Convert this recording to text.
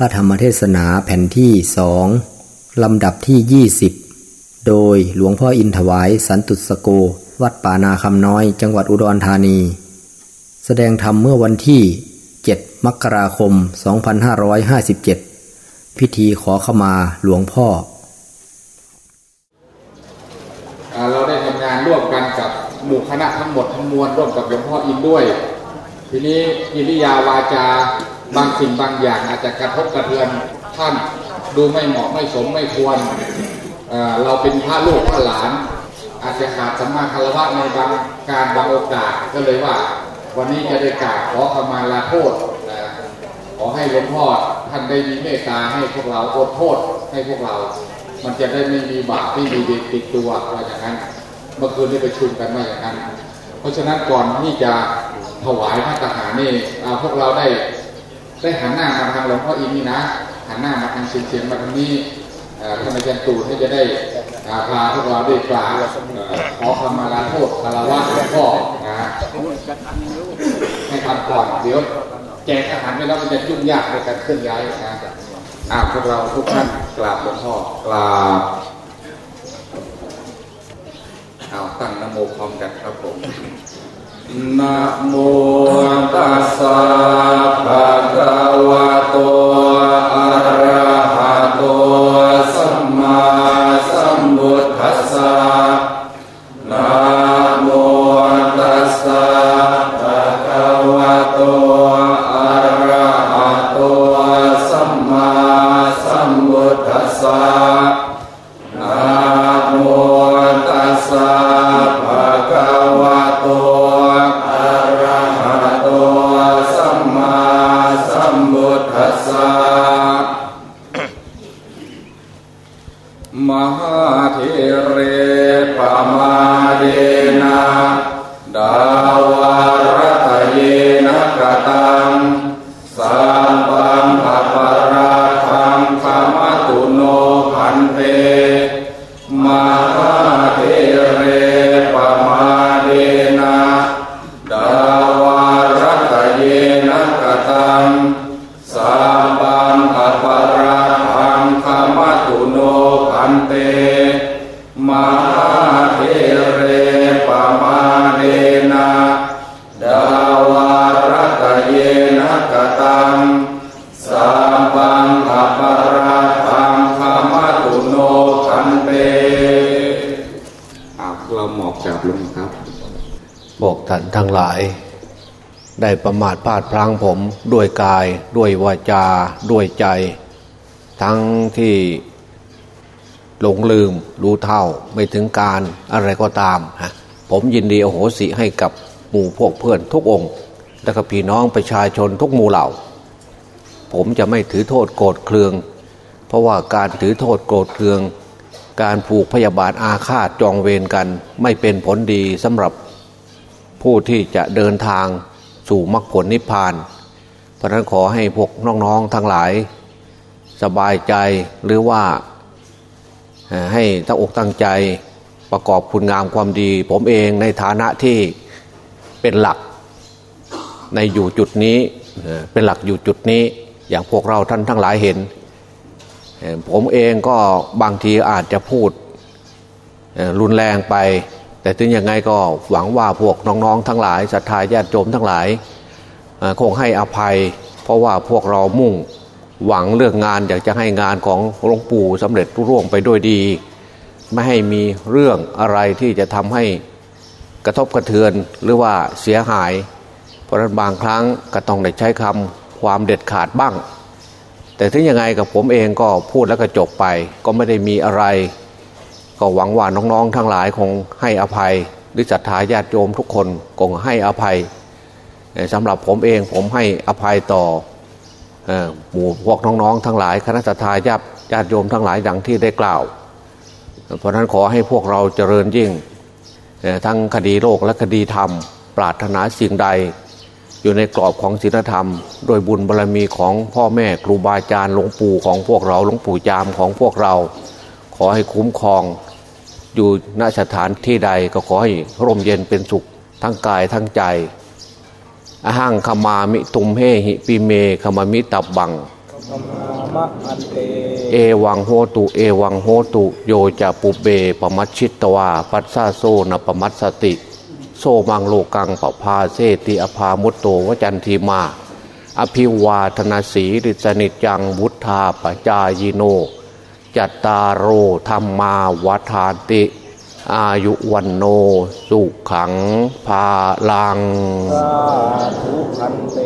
พระธรรมเทศนาแผ่นที่สองลำดับที่ 20 โดยหลวงพ่ออินถวายสันตุสโก วัดป่านาคำน้อยจังหวัดอุดรธานี แสดงธรรมเมื่อวันที่ 7 มกราคม 2557 พิธีขอขมาหลวงพ่อ เราได้ทำงานร่วมกันกับหมู่คณะทั้งหมดทั้งมวลร่วมกับหลวงพ่ออินด้วย ทีนี้กิริยาวาจา บางสิ่งบางอย่างอาจจะกระทบกระเทือนท่านดูไม่เหมาะไม่สมไม่ควรเเราเป็นพระลูกพระหลาน อาจจะขาดสัมมาคารวะในบางการบางโอกาสก็เลยว่า วันนี้จะได้กราบขอขมาลาโทษขอให้หลวงพ่อท่านได้มีเมตตาให้พวกเราอดโทษให้พวกเรา มันจะได้ไม่มีบาปไม่มีเด็กติดตัวว่าอย่างนั้น เมื่อคืนนี้ประชุมกันว่าอย่างนั้น เพราะฉะนั้นก่อนที่จะถวายพระทหารนี่พวกเราได้ ได้หันหน้ามาทางหลวงพ่ออินนี่นะหันหน้ามาทางเสียงเสียงมาทางนี้ท่านอาจารย์ตู่ท่านจะได้พาพวกเราได้กราบขอคำมาลาโทษคารวะหลวงพ่อนะให้ทำก่อนเดี๋ยวแจกอาหารไปแล้วมันจะยุ่งยากในการเคลื่อนย้ายนะอ่าพวกเราทุกท่านกราบหลวงพ่อกราบเอาตั้งนโมพร้อมกันครับผม นะโมตัสสะภะคะวะโต มหาเทเรปมาเดนาดาวา มหาเทเรปมาเดนะดาวารตเยนะกตังสัมปังขปราทังขมตุโนพันเตอาเราหมอบจับลงครับบอกท่านทั้งหลาย ได้ประมาทพลาดพลั้งผมด้วยกายด้วยวาจาด้วยใจ ทั้งที่ หลงลืม รู้เท่าไม่ถึงการอะไรก็ตามฮะผมยินดีโอโหสิให้กับหมู่พวกเพื่อนทุกองค์ และก็พี่น้องประชาชนทุกหมู่เหล่า ผมจะไม่ถือโทษโกรธเคือง เพราะว่าการถือโทษโกรธเคือง การผูกพยาบาทอาฆาตจองเวรกัน ไม่เป็นผลดีสำหรับ ผู้ที่จะเดินทางสู่มรรคผลนิพพาน เพราะนั้นขอให้พวกน้องๆทั้งหลาย สบายใจหรือว่า ให้ตั้งอกตั้งใจประกอบคุณงามความดี ผมเองในฐานะที่เป็นหลักในอยู่จุดนี้เป็นหลักอยู่จุดนี้ อย่างพวกเราท่านทั้งหลายเห็น ผมเองก็บางทีอาจจะพูดรุนแรงไป แต่ถึงยังไงก็หวังว่าพวกน้องๆทั้งหลายศรัทธาญาติโยมทั้งหลายคงให้อภัย เพราะว่าพวกเรามุ่ง หวังเรื่องงานอยากจะให้งานของหลวงปู่สำเร็จรุ่ร่วงไปด้วยดี ไม่ให้มีเรื่องอะไรที่จะทำให้กระทบกระเทือนหรือว่าเสียหาย เพราะนั้นบางครั้งก็ต้องได้ใช้คำความเด็ดขาดบ้าง แต่ถึงยังไงกับผมเองก็พูดแล้วก็จบไป ก็ไม่ได้มีอะไร ก็หวังว่าน้องๆทั้งหลายคงให้อภัยหรือศรัทธาญาติโยมทุกคนคงให้อภัยสำหรับผมเองผมให้อภัยต่อ หมู่พวกน้องๆทั้งหลายคณะทาญาติญาติโยมทั้งหลายดังที่ได้กล่าว เพราะนั้นขอให้พวกเราเจริญยิ่งทั้งคดีโลกและคดีธรรม ปรารถนาสิ่งใด อยู่ในกรอบของศีลธรรม โดยบุญบารรมีของพ่อแม่ครูบาอาจารย์หลวงปู่ของพวกเราหลวงปู่จามของพวกเรา ขอให้คุ้มครอง อยู่ณสถานที่ใดก็ขอให้ร่มเย็นเป็นสุขทั้งกายทั้งใจ อหังขมามิตุมเฮหิปีเมขมามิตับบัง เอวังโหตุ เอวังโหตุ โยจะปุเบปมัชชิตวา ปัสสาโซนปมัสสติ โซมังโลกังปภาเสติอภามุตโตวจันทีมา อภิวาธนาสีริสนิจังวุธาปจายโน จัตตารโอธรรมาวัฏานติ อายุวันโน สุขังภาลังสาธุพันเต